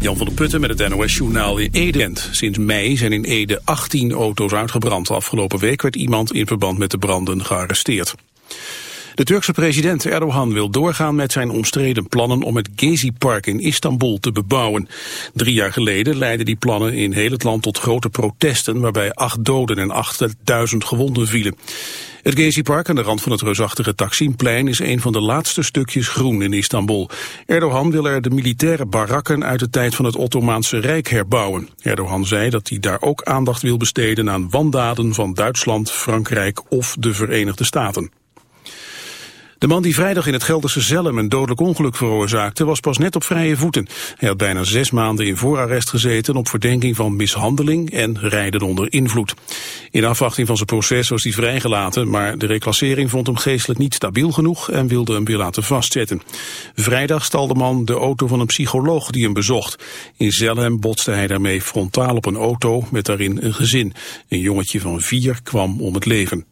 Jan van der Putten met het NOS-journaal in Ede. Sinds mei zijn in Ede 18 auto's uitgebrand. Afgelopen week werd iemand in verband met de branden gearresteerd. De Turkse president Erdogan wil doorgaan met zijn omstreden plannen om het Gezi-park in Istanbul te bebouwen. Drie jaar geleden leidden die plannen in heel het land tot grote protesten waarbij acht doden en 8000 gewonden vielen. Het Gezi-park aan de rand van het reusachtige Taksimplein is een van de laatste stukjes groen in Istanbul. Erdogan wil er de militaire barakken uit de tijd van het Ottomaanse Rijk herbouwen. Erdogan zei dat hij daar ook aandacht wil besteden aan wandaden van Duitsland, Frankrijk of de Verenigde Staten. De man die vrijdag in het Gelderse Zellem een dodelijk ongeluk veroorzaakte was pas net op vrije voeten. Hij had bijna zes maanden in voorarrest gezeten op verdenking van mishandeling en rijden onder invloed. In afwachting van zijn proces was hij vrijgelaten, maar de reclassering vond hem geestelijk niet stabiel genoeg en wilde hem weer laten vastzetten. Vrijdag stal de man de auto van een psycholoog die hem bezocht. In Zellem botste hij daarmee frontaal op een auto met daarin een gezin. Een jongetje van vier kwam om het leven.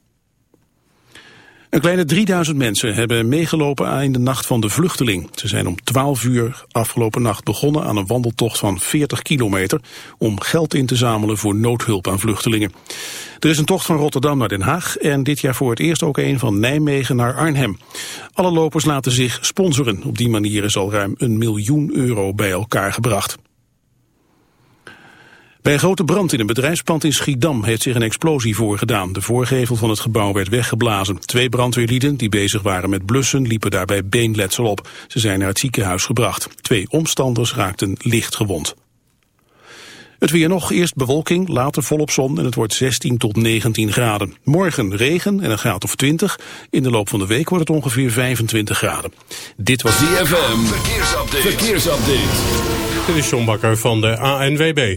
Een kleine 3000 mensen hebben meegelopen in de Nacht van de Vluchteling. Ze zijn om 12 uur afgelopen nacht begonnen aan een wandeltocht van 40 kilometer... om geld in te zamelen voor noodhulp aan vluchtelingen. Er is een tocht van Rotterdam naar Den Haag en dit jaar voor het eerst ook een van Nijmegen naar Arnhem. Alle lopers laten zich sponsoren. Op die manier is al ruim een miljoen euro bij elkaar gebracht. Bij een grote brand in een bedrijfspand in Schiedam heeft zich een explosie voorgedaan. De voorgevel van het gebouw werd weggeblazen. Twee brandweerlieden die bezig waren met blussen liepen daarbij beenletsel op. Ze zijn naar het ziekenhuis gebracht. Twee omstanders raakten licht gewond. Het weer nog, eerst bewolking, later volop zon en het wordt 16 tot 19 graden. Morgen regen en een graad of 20. In de loop van de week wordt het ongeveer 25 graden. Dit was DFM, verkeersupdate. verkeersupdate. Dit is John Bakker van de ANWB.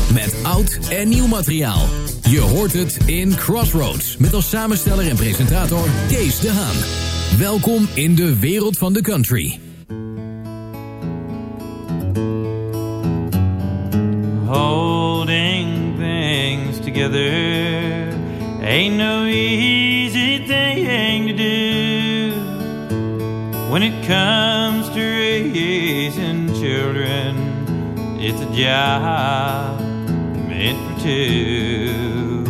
Met oud en nieuw materiaal. Je hoort het in Crossroads. Met als samensteller en presentator Kees de Haan. Welkom in de wereld van de country. Holding things together ain't no easy thing to do when it comes to raising children. It's a job two.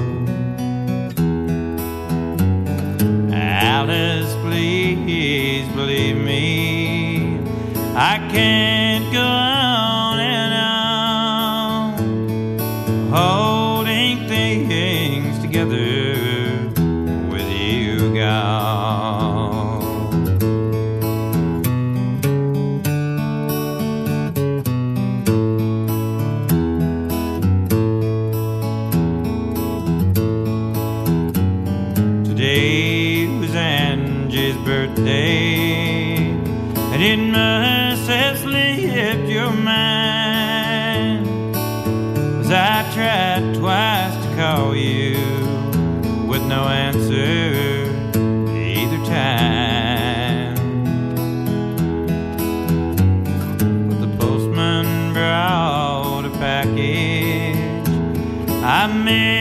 Alice, please believe me, I can't me.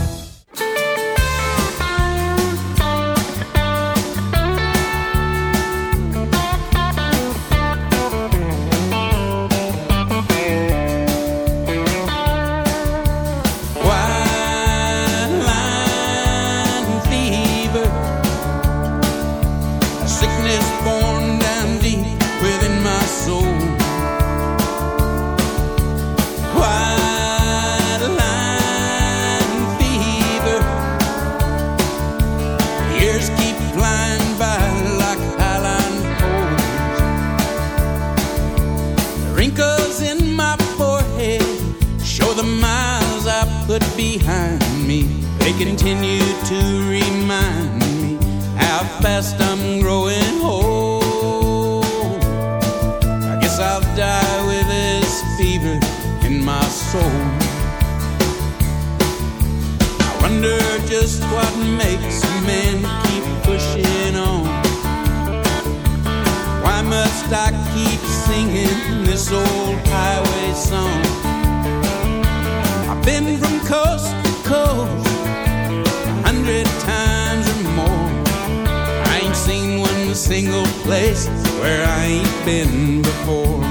single place where I ain't been before.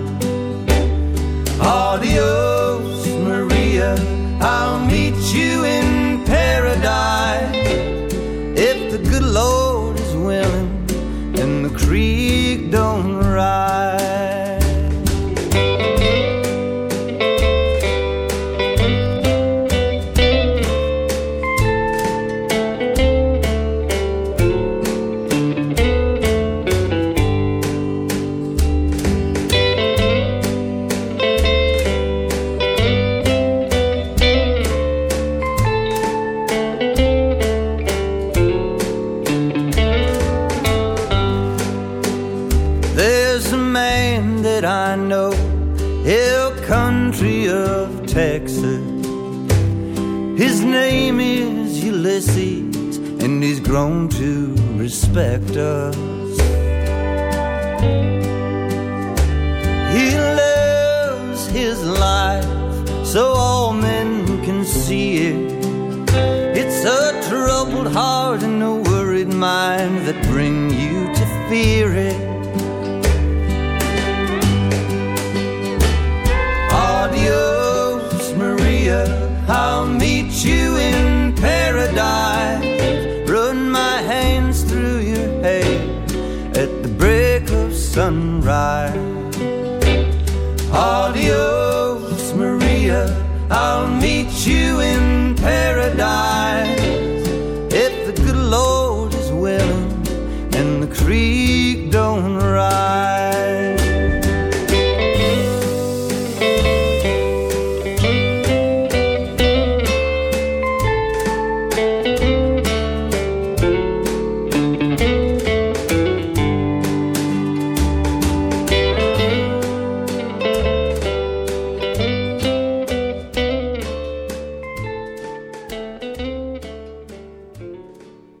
Adios, Maria. I'll meet you in paradise. If the good Lord is willing and the creek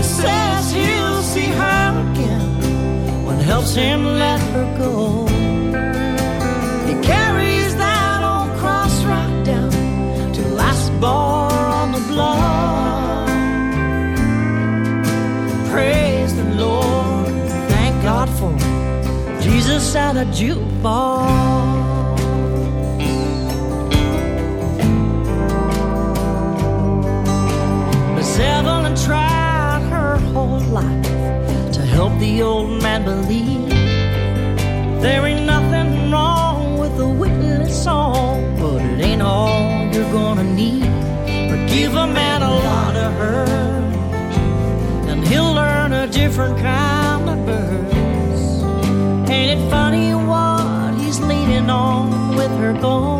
One says he'll see her again, one helps him let her go. He carries that old cross right down to last bar on the block. Praise the Lord, thank God for Jesus at a jukebox. Miss Evelyn tried the old man believe there ain't nothing wrong with a witness song, but it ain't all you're gonna need. But give a man a lot of hurt, and he'll learn a different kind of birds. Ain't it funny what he's leaning on with her gone?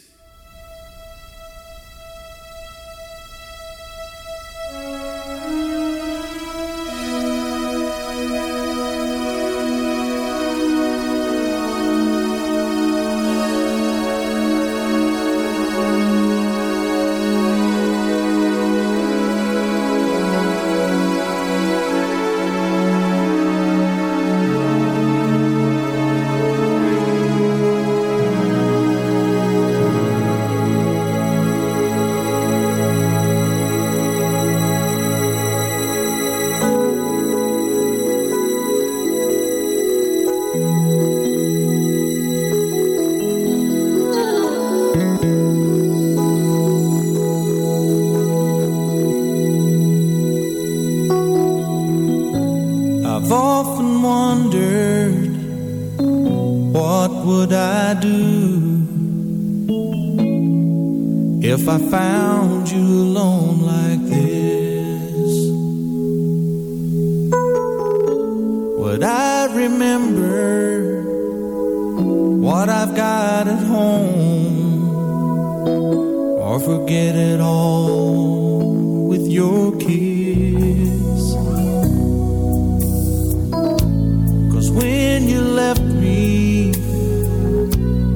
Or forget it all with your kiss? Cause when you left me,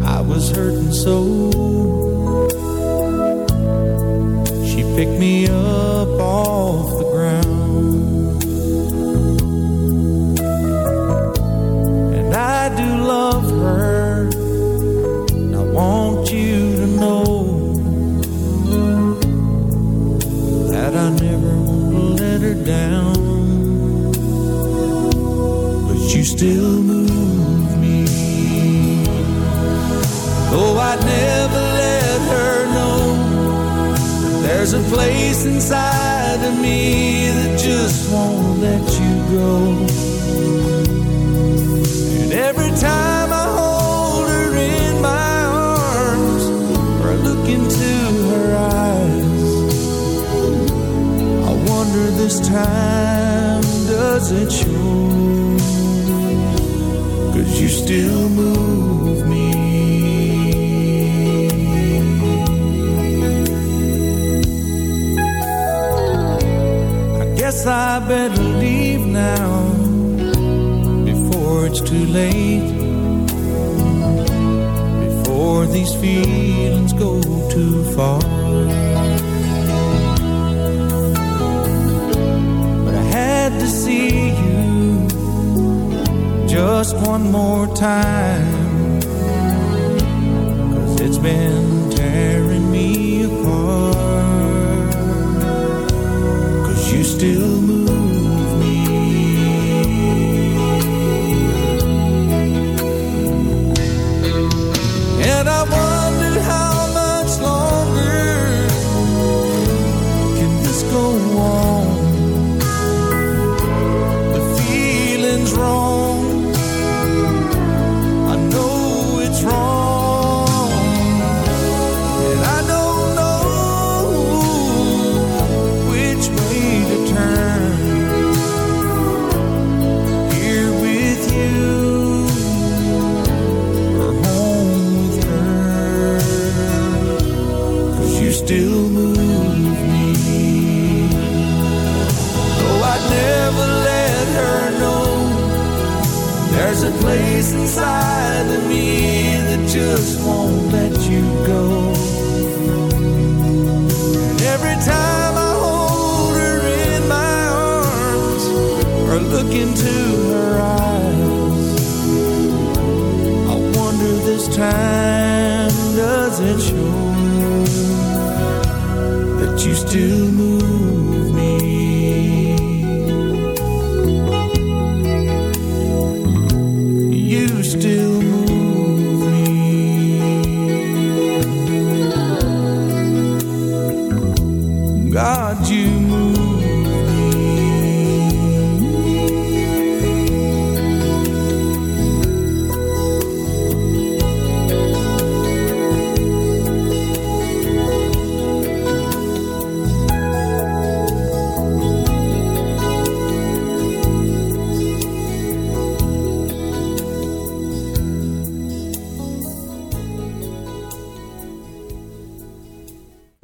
I was hurting so. Place inside of me that just won't let you go. And every time I hold her in my arms or I look into her eyes, I wonder this time does it show? Cause you still move better leave now before it's too late. Before these feelings go too far. But I had to see you just one more time. Cause it's been tearing me apart. Cause you still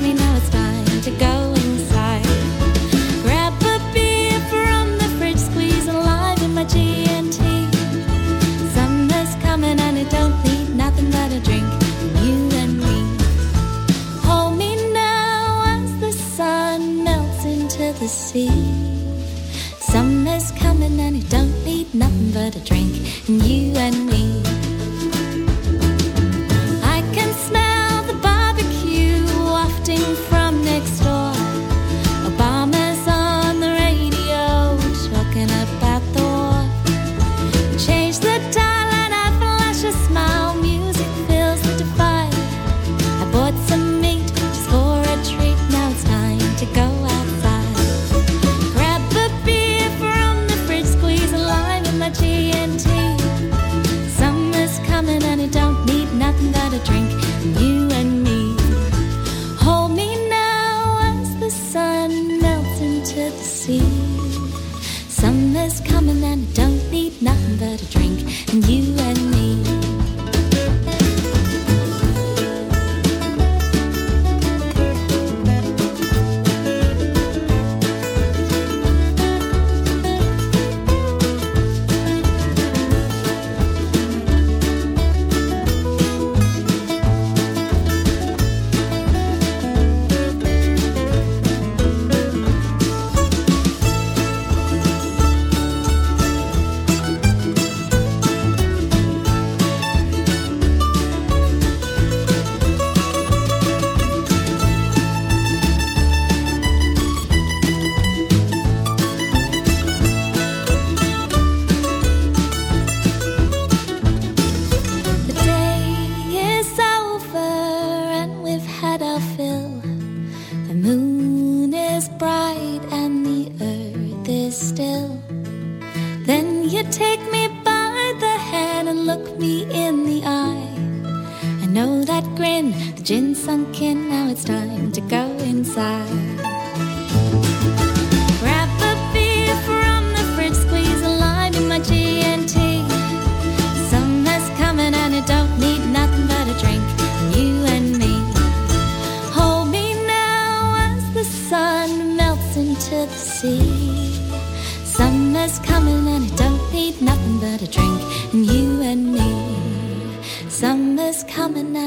me now.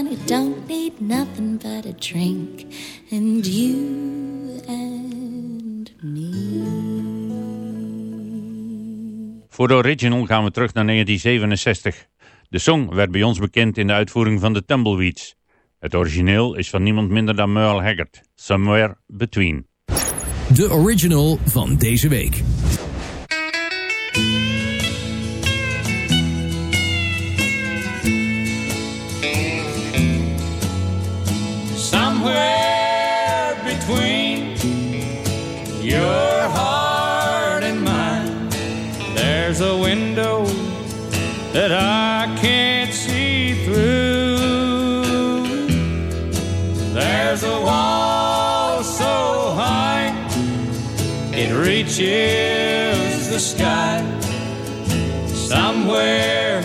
man who don't need nothing but a drink and you and me. Voor de original gaan we terug naar 1967. De song werd bij ons bekend in de uitvoering van de Tumbleweeds. Het origineel is van niemand minder dan Merle Haggard, Somewhere Between. De original van deze week. Your heart and mine, there's a window that I can't see through. There's a wall so high it reaches the sky. Somewhere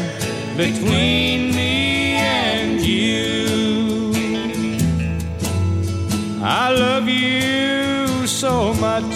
between me and you. I love you so much,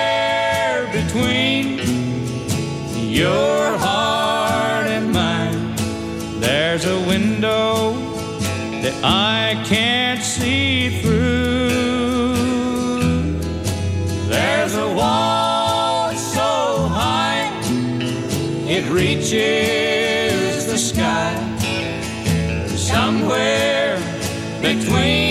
your heart and mine, there's a window that I can't see through. There's a wall so high it reaches the sky. Somewhere between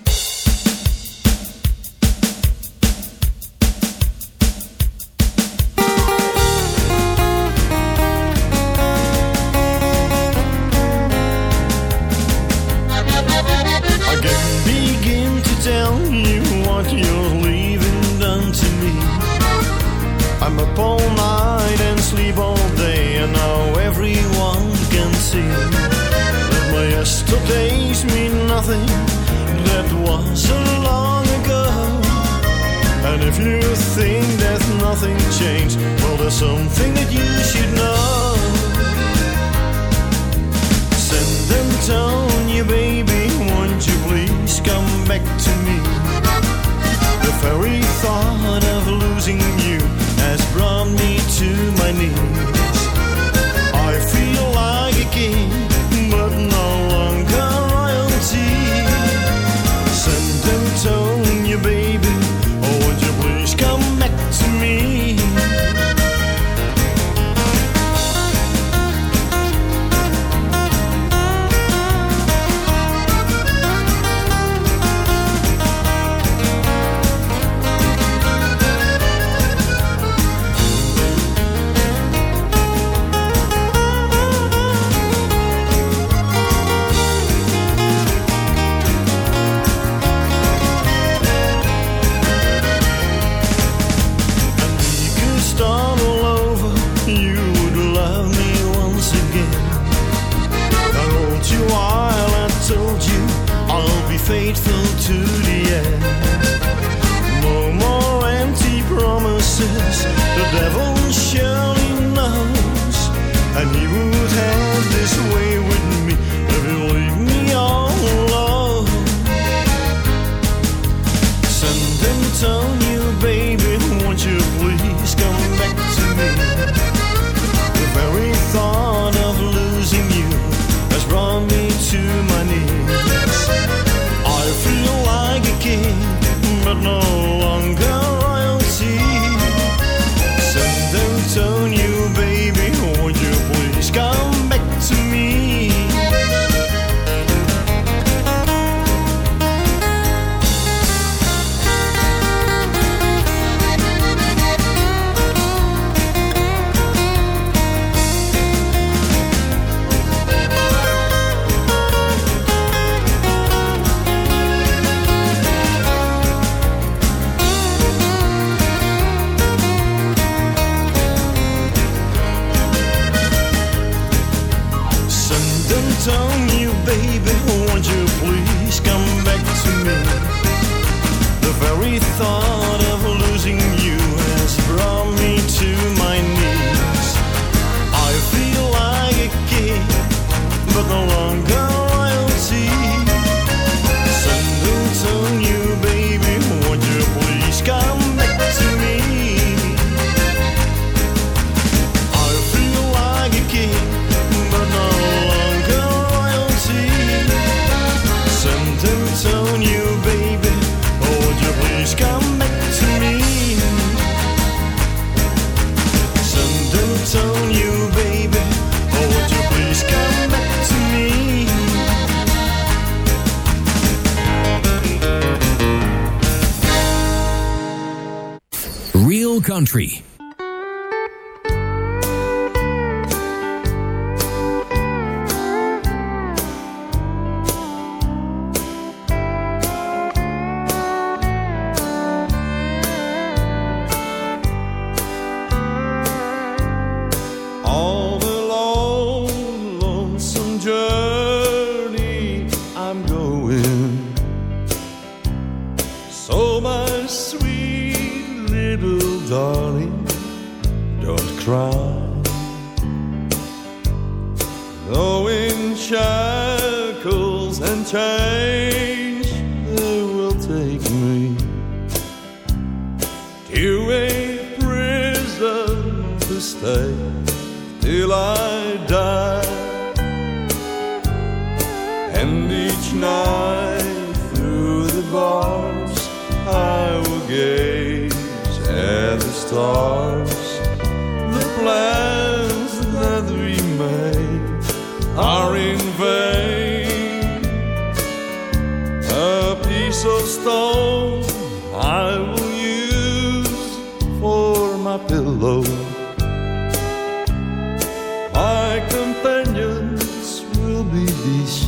Changed, well, there's something that you should know. San Antonio, baby, won't you please come back to me? The very thought of losing you has brought me to my knees. Country.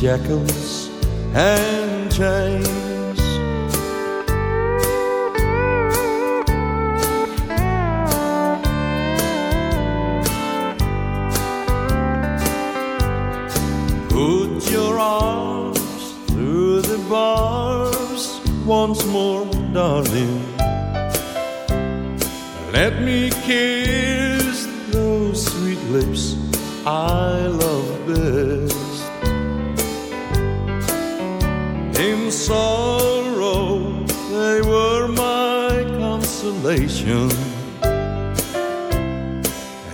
Shackles and chains. Put your arms through the bars once more, darling.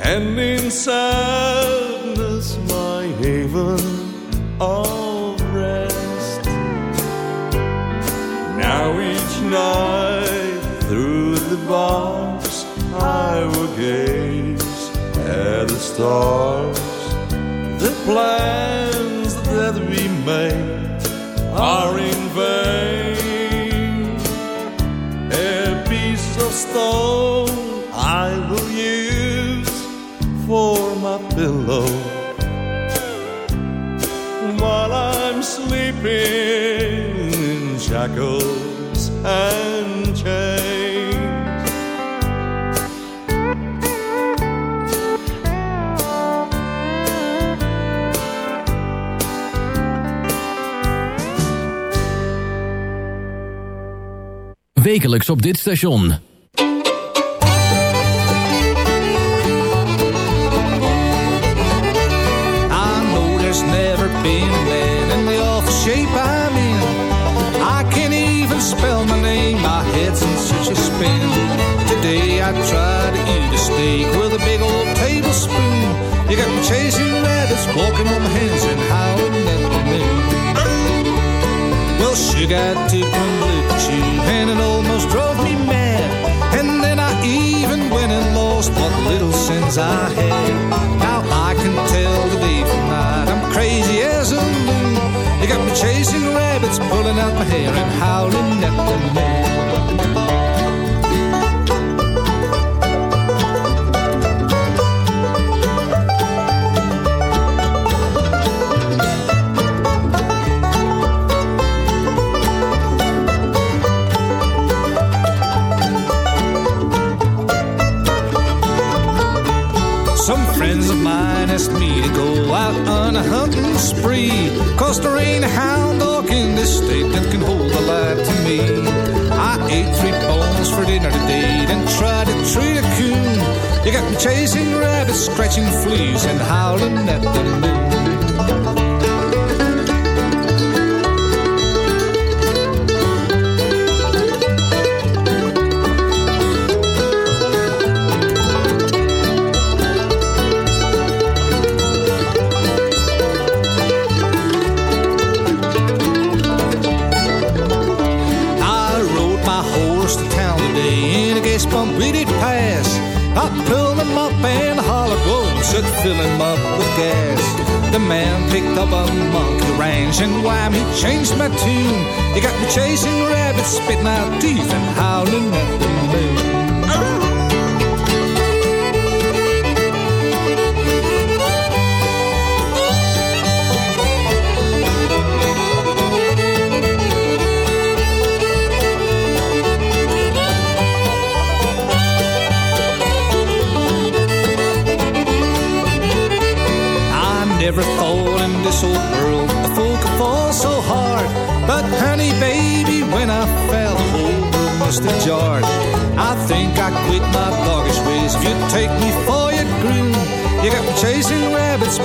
And in sadness, my haven of rest. Now each night through the bars, I will gaze at the stars. Shackles and chains. Wekelijks op dit station. I tried to eat a steak with a big old tablespoon. You got me chasing rabbits, walking on my hands and howling at the moon. Well, she got to you, and it almost drove me mad. And then I even went and lost what little sense I had. Now I can tell the day from night. I'm crazy as a loon. You got me chasing rabbits, pulling out my hair and howling at the moon. Cause there ain't a hound dog in this state that can hold a light to me. I ate three bones for dinner today, then tried to treat a coon. You got me chasing rabbits, scratching fleas, and howling at the moon. Fill him up with gas. The man picked up a monkey wrench and wham, he changed my tune. He got me chasing rabbits, spitting out teeth and howling at the moon.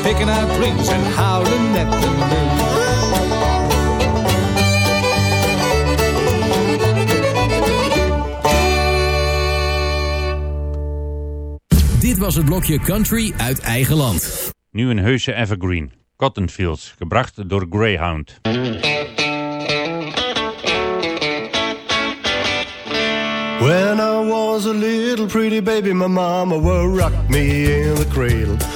Picking out rings, and howling at the moon. Dit was het blokje Country uit eigen land. Nu een heuse evergreen. Cotton Fields, gebracht door Greyhound. When I was a little pretty baby, my mama would rock me in the cradle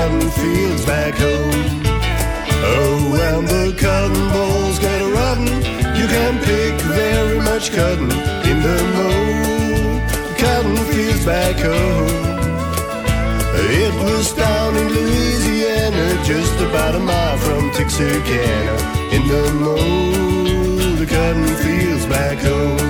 cotton fields back home. Oh, when the cotton balls get rotten, you can pick very much cotton in the mow, cotton fields back home. It was down in Louisiana, just about a mile from Texarkana, in the mow, the cotton fields back home.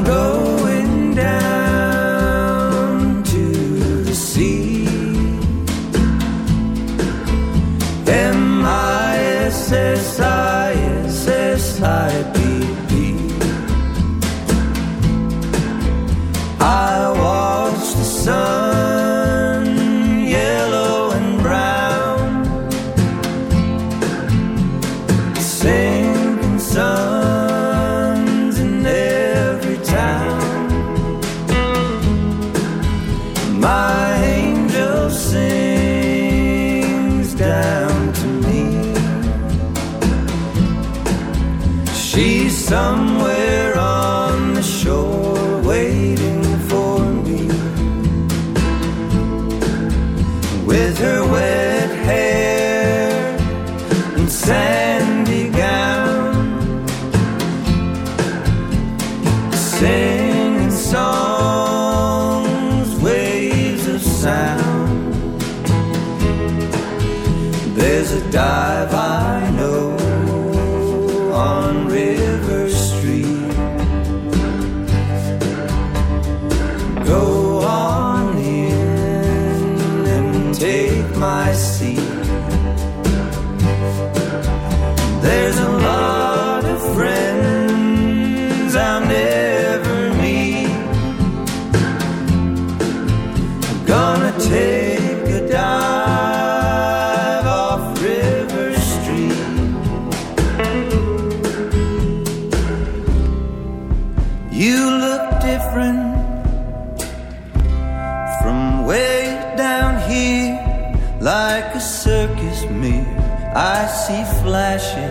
S take a dive off River Street. You look different from way down here, like a circus mirror. I see flashing.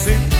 se